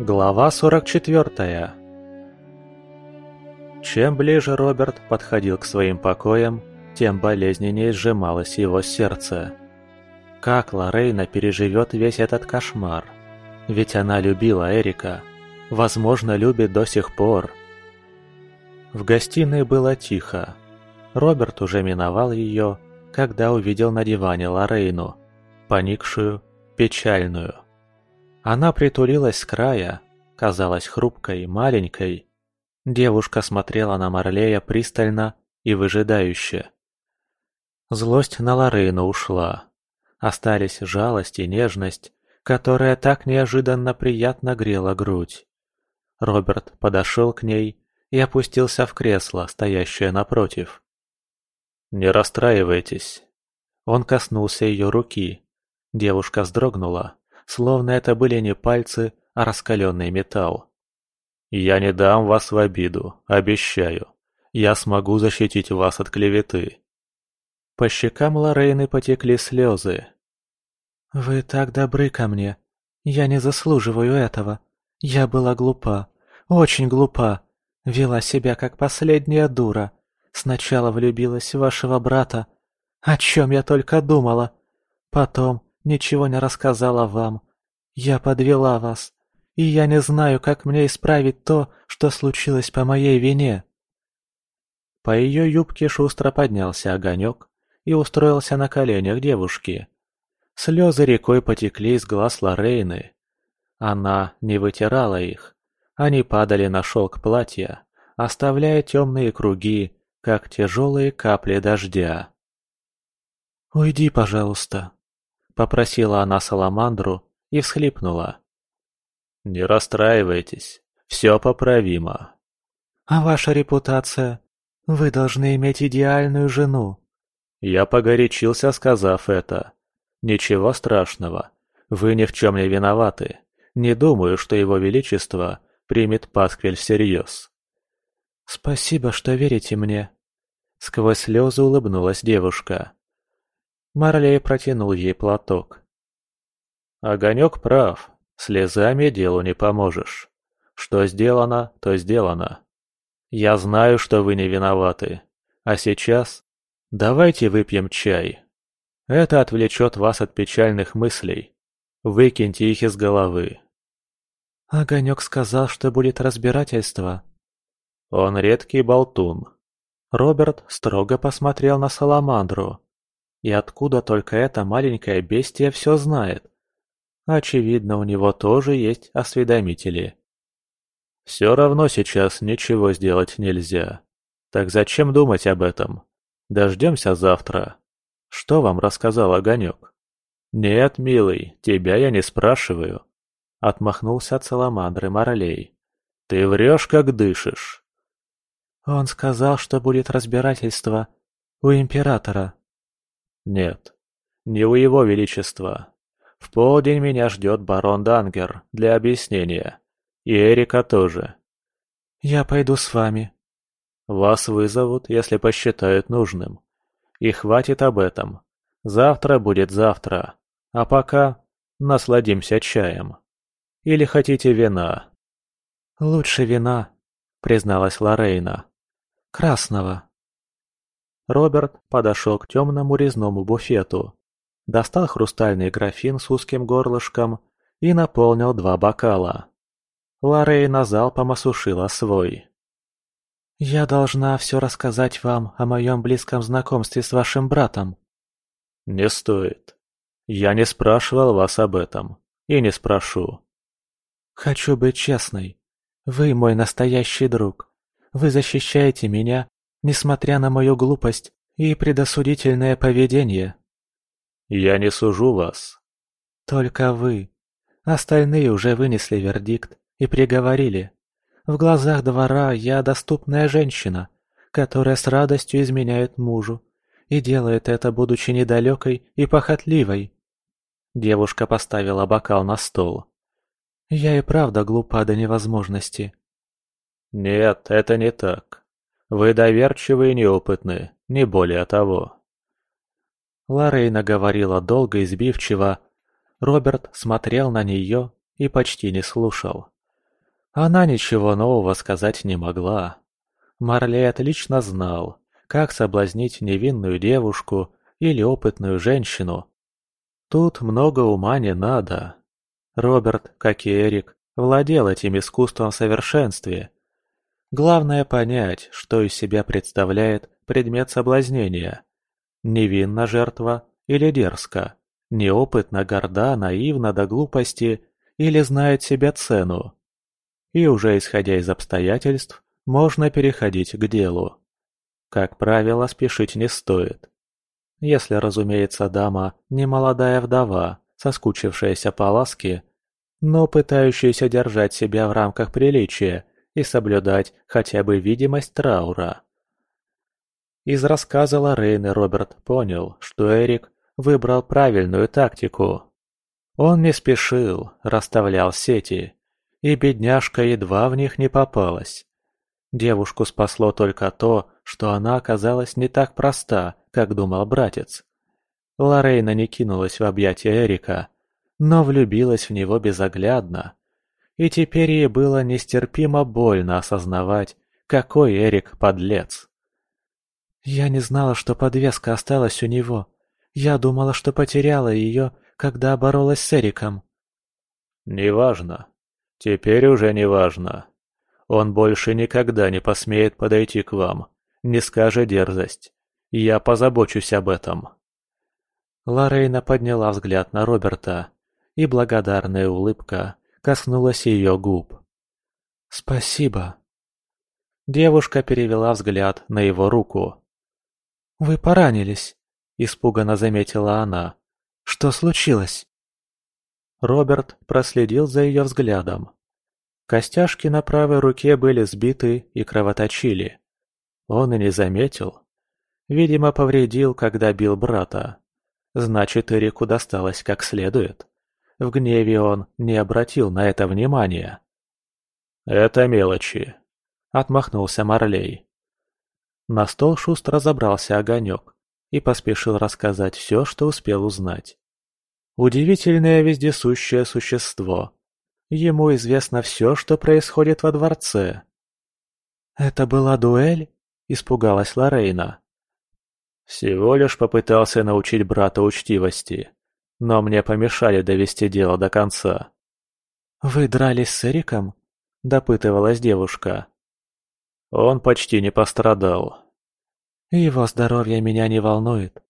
Глава 44 Чем ближе Роберт подходил к своим покоям, тем болезненнее сжималось его сердце. Как Лорейна переживет весь этот кошмар? Ведь она любила Эрика. Возможно, любит до сих пор. В гостиной было тихо. Роберт уже миновал ее, когда увидел на диване Лорейну, поникшую, печальную. Она притулилась с края, казалась хрупкой, маленькой. Девушка смотрела на Марлея пристально и выжидающе. Злость на Лорейну ушла. Остались жалость и нежность, которая так неожиданно приятно грела грудь. Роберт подошел к ней и опустился в кресло, стоящее напротив. «Не расстраивайтесь». Он коснулся ее руки. Девушка вздрогнула словно это были не пальцы, а раскаленный металл. «Я не дам вас в обиду, обещаю. Я смогу защитить вас от клеветы». По щекам Лорейны потекли слезы. «Вы так добры ко мне. Я не заслуживаю этого. Я была глупа, очень глупа. Вела себя как последняя дура. Сначала влюбилась в вашего брата. О чем я только думала. Потом ничего не рассказала вам. Я подвела вас, и я не знаю, как мне исправить то, что случилось по моей вине». По ее юбке шустро поднялся огонек и устроился на коленях девушки. Слезы рекой потекли из глаз Лорейны. Она не вытирала их. Они падали на шелк платья, оставляя темные круги, как тяжелые капли дождя. «Уйди, пожалуйста», попросила она Саламандру и всхлипнула. «Не расстраивайтесь, все поправимо». «А ваша репутация? Вы должны иметь идеальную жену». Я погорячился, сказав это. «Ничего страшного, вы ни в чем не виноваты. Не думаю, что его величество примет пасквиль всерьез». «Спасибо, что верите мне». Сквозь слезы улыбнулась девушка. Марлей протянул ей платок. «Огонек прав. Слезами делу не поможешь. Что сделано, то сделано. Я знаю, что вы не виноваты. А сейчас давайте выпьем чай. Это отвлечет вас от печальных мыслей. Выкиньте их из головы». Огонек сказал, что будет разбирательство. Он редкий болтун. Роберт строго посмотрел на Саламандру. И откуда только эта маленькая бестия все знает? Очевидно, у него тоже есть осведомители. Все равно сейчас ничего сделать нельзя. Так зачем думать об этом? Дождемся завтра. Что вам рассказал Огонек? Нет, милый, тебя я не спрашиваю. Отмахнулся от саламандры Моралей. Ты врешь, как дышишь. Он сказал, что будет разбирательство у императора. Нет, не у его величества. В полдень меня ждет барон Дангер для объяснения. И Эрика тоже. Я пойду с вами. Вас вызовут, если посчитают нужным. И хватит об этом. Завтра будет завтра. А пока насладимся чаем. Или хотите вина? Лучше вина, призналась Лорейна. Красного. Роберт подошел к темному резному буфету, достал хрустальный графин с узким горлышком и наполнил два бокала. Лорейна залпом осушила свой. «Я должна все рассказать вам о моем близком знакомстве с вашим братом». «Не стоит. Я не спрашивал вас об этом. И не спрошу». «Хочу быть честной. Вы мой настоящий друг. Вы защищаете меня несмотря на мою глупость и предосудительное поведение. Я не сужу вас. Только вы. Остальные уже вынесли вердикт и приговорили. В глазах двора я доступная женщина, которая с радостью изменяет мужу и делает это, будучи недалекой и похотливой. Девушка поставила бокал на стол. Я и правда глупа до невозможности. Нет, это не так. Вы доверчивы и неопытны, не более того. Лорейна говорила долго и сбивчиво. Роберт смотрел на нее и почти не слушал. Она ничего нового сказать не могла. Марлей отлично знал, как соблазнить невинную девушку или опытную женщину. Тут много ума не надо. Роберт, как и Эрик, владел этим искусством в совершенстве. Главное понять, что из себя представляет предмет соблазнения. Невинна жертва или дерзко, неопытна, горда, наивна до глупости или знает себе цену. И уже исходя из обстоятельств, можно переходить к делу. Как правило, спешить не стоит. Если, разумеется, дама не молодая вдова, соскучившаяся по ласке, но пытающаяся держать себя в рамках приличия и соблюдать хотя бы видимость траура. Из рассказа Лоррейны Роберт понял, что Эрик выбрал правильную тактику. Он не спешил, расставлял сети, и бедняжка едва в них не попалась. Девушку спасло только то, что она оказалась не так проста, как думал братец. Лорейна не кинулась в объятия Эрика, но влюбилась в него безоглядно. И теперь ей было нестерпимо больно осознавать, какой Эрик подлец. «Я не знала, что подвеска осталась у него. Я думала, что потеряла ее, когда боролась с Эриком». «Неважно. Теперь уже неважно. Он больше никогда не посмеет подойти к вам, не скажет дерзость. Я позабочусь об этом». Лорейна подняла взгляд на Роберта, и благодарная улыбка коснулась ее губ. «Спасибо». Девушка перевела взгляд на его руку. «Вы поранились», — испуганно заметила она. «Что случилось?» Роберт проследил за ее взглядом. Костяшки на правой руке были сбиты и кровоточили. Он и не заметил. Видимо, повредил, когда бил брата. Значит, Эрику досталось как следует. В гневе он не обратил на это внимания. «Это мелочи», — отмахнулся Марлей. На стол шустро забрался огонек и поспешил рассказать все, что успел узнать. Удивительное вездесущее существо, Ему известно все, что происходит во дворце. «Это была дуэль?» – испугалась Лорейна. «Всего лишь попытался научить брата учтивости, но мне помешали довести дело до конца». «Вы дрались с Эриком?» – допытывалась девушка. Он почти не пострадал. «Его здоровье меня не волнует.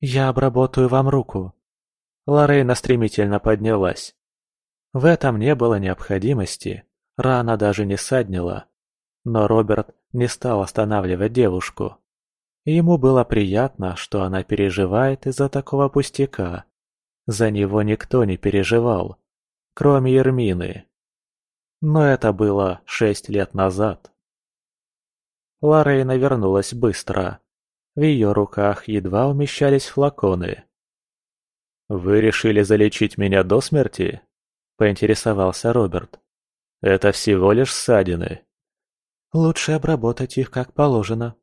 Я обработаю вам руку». Лорейна стремительно поднялась. В этом не было необходимости, рана даже не саднила. Но Роберт не стал останавливать девушку. Ему было приятно, что она переживает из-за такого пустяка. За него никто не переживал, кроме Ермины. Но это было шесть лет назад. Лорейна вернулась быстро. В ее руках едва умещались флаконы. «Вы решили залечить меня до смерти?» – поинтересовался Роберт. «Это всего лишь ссадины». «Лучше обработать их как положено».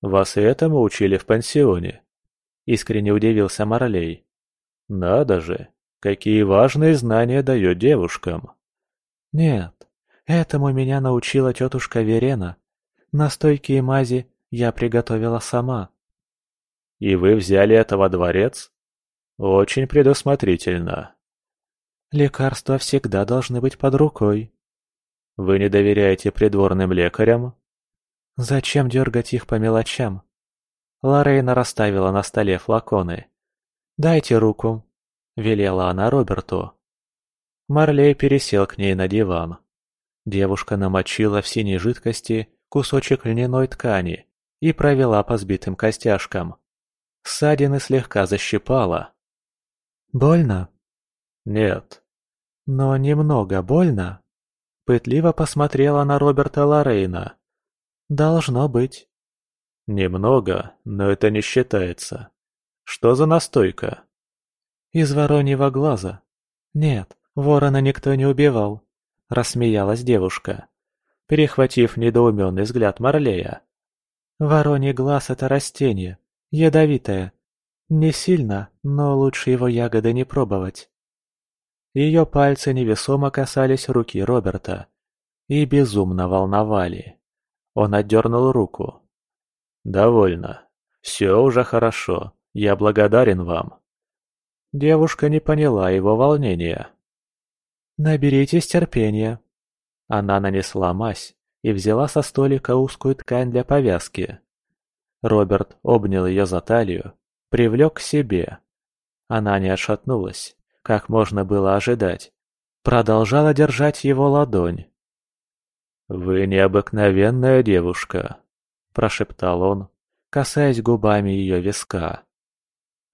«Вас и этому учили в пансионе?» – искренне удивился Марлей. «Надо же, какие важные знания дает девушкам!» «Нет, этому меня научила тетушка Верена. Настойки и мази я приготовила сама». «И вы взяли это во дворец?» «Очень предусмотрительно». Лекарства всегда должны быть под рукой. Вы не доверяете придворным лекарям? Зачем дергать их по мелочам? Лорейна расставила на столе флаконы. «Дайте руку», — велела она Роберту. Марлей пересел к ней на диван. Девушка намочила в синей жидкости кусочек льняной ткани и провела по сбитым костяшкам. Ссадины слегка защипала. «Больно?» «Нет». «Но немного больно?» Пытливо посмотрела на Роберта Лорейна. «Должно быть». «Немного, но это не считается. Что за настойка?» «Из вороньего глаза». «Нет, ворона никто не убивал», — рассмеялась девушка, перехватив недоуменный взгляд Марлея. «Вороний глаз — это растение, ядовитое. Не сильно, но лучше его ягоды не пробовать». Ее пальцы невесомо касались руки Роберта. и безумно волновали. Он отдернул руку. «Довольно. Все уже хорошо. Я благодарен вам». Девушка не поняла его волнения. «Наберитесь терпения». Она нанесла мазь и взяла со столика узкую ткань для повязки. Роберт обнял ее за талию, привлек к себе. Она не отшатнулась, как можно было ожидать. Продолжала держать его ладонь. «Вы необыкновенная девушка», – прошептал он, касаясь губами ее виска.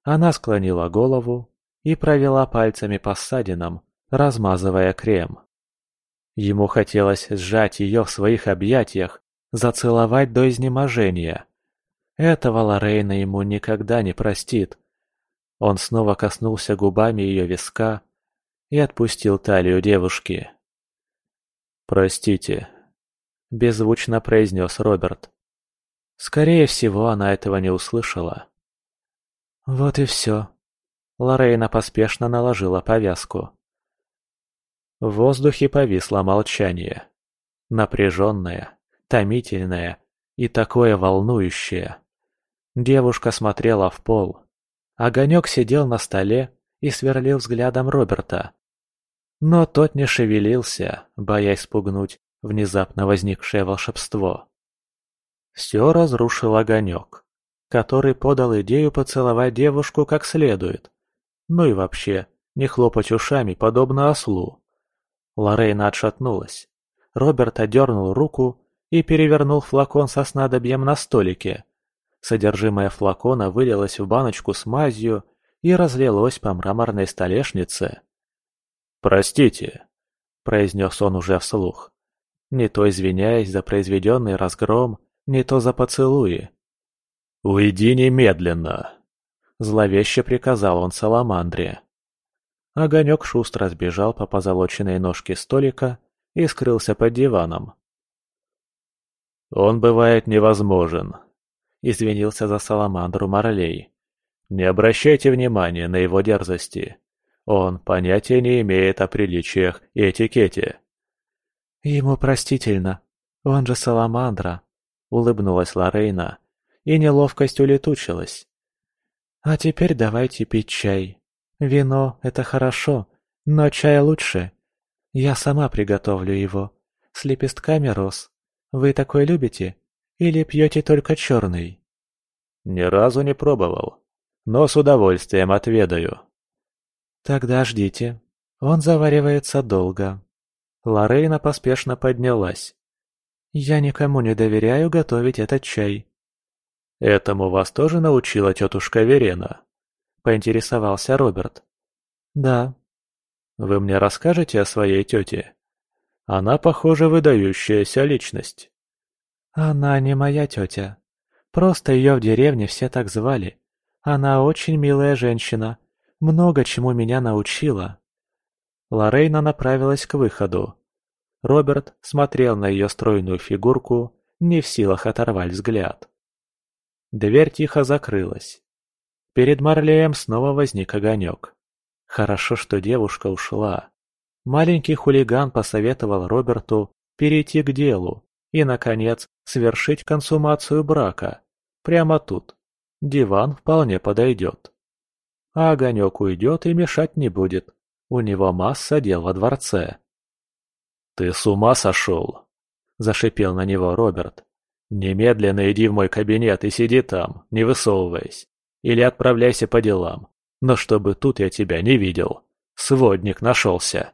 Она склонила голову и провела пальцами по ссадинам, размазывая крем. Ему хотелось сжать ее в своих объятиях, зацеловать до изнеможения. Этого Лорейна ему никогда не простит. Он снова коснулся губами ее виска и отпустил талию девушки. «Простите, беззвучно произнес Роберт. Скорее всего, она этого не услышала. Вот и все. Лорейна поспешно наложила повязку. В воздухе повисло молчание. Напряженное, томительное и такое волнующее. Девушка смотрела в пол. Огонек сидел на столе и сверлил взглядом Роберта. Но тот не шевелился, боясь спугнуть внезапно возникшее волшебство. Все разрушил огонек, который подал идею поцеловать девушку как следует. Ну и вообще, не хлопать ушами, подобно ослу. Лорейна отшатнулась. Роберт одернул руку и перевернул флакон со снадобьем на столике. Содержимое флакона вылилось в баночку с мазью и разлилось по мраморной столешнице. «Простите», — произнес он уже вслух не то извиняясь за произведенный разгром, не то за поцелуи. «Уйди немедленно!» – зловеще приказал он Саламандре. Огонек шустро сбежал по позолоченной ножке столика и скрылся под диваном. «Он бывает невозможен», – извинился за Саламандру Марлей. «Не обращайте внимания на его дерзости. Он понятия не имеет о приличиях и этикете». «Ему простительно. Он же Саламандра», — улыбнулась Лорейна, и неловкость улетучилась. «А теперь давайте пить чай. Вино — это хорошо, но чай лучше. Я сама приготовлю его. С лепестками роз. Вы такой любите? Или пьете только черный?» «Ни разу не пробовал, но с удовольствием отведаю». «Тогда ждите. Он заваривается долго». Лорейна поспешно поднялась. «Я никому не доверяю готовить этот чай». «Этому вас тоже научила тетушка Верена?» – поинтересовался Роберт. «Да». «Вы мне расскажете о своей тете? Она, похоже, выдающаяся личность». «Она не моя тетя. Просто ее в деревне все так звали. Она очень милая женщина, много чему меня научила». Лорейна направилась к выходу. Роберт смотрел на ее стройную фигурку, не в силах оторвать взгляд. Дверь тихо закрылась. Перед Марлеем снова возник огонек. Хорошо, что девушка ушла. Маленький хулиган посоветовал Роберту перейти к делу и, наконец, совершить консумацию брака. Прямо тут. Диван вполне подойдет. А огонек уйдет и мешать не будет. У него масса дел во дворце. «Ты с ума сошел?» – зашипел на него Роберт. «Немедленно иди в мой кабинет и сиди там, не высовываясь. Или отправляйся по делам. Но чтобы тут я тебя не видел. Сводник нашелся».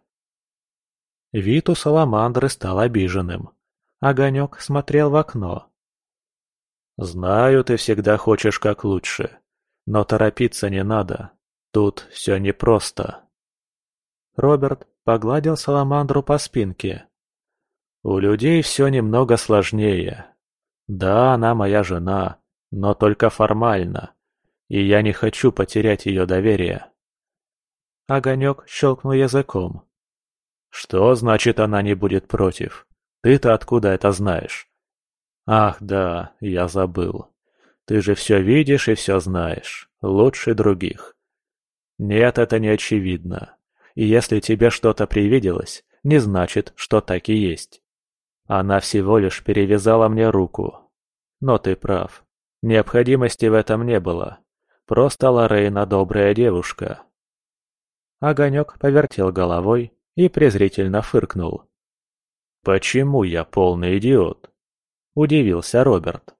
Вид у Саламандры стал обиженным. Огонек смотрел в окно. «Знаю, ты всегда хочешь как лучше. Но торопиться не надо. Тут все непросто». Роберт погладил Саламандру по спинке. «У людей все немного сложнее. Да, она моя жена, но только формально, и я не хочу потерять ее доверие». Огонек щелкнул языком. «Что значит она не будет против? Ты-то откуда это знаешь?» «Ах, да, я забыл. Ты же все видишь и все знаешь. Лучше других». «Нет, это не очевидно. И если тебе что-то привиделось, не значит, что так и есть. Она всего лишь перевязала мне руку. Но ты прав. Необходимости в этом не было. Просто Лорейна добрая девушка. Огонек повертел головой и презрительно фыркнул. «Почему я полный идиот?» – удивился Роберт.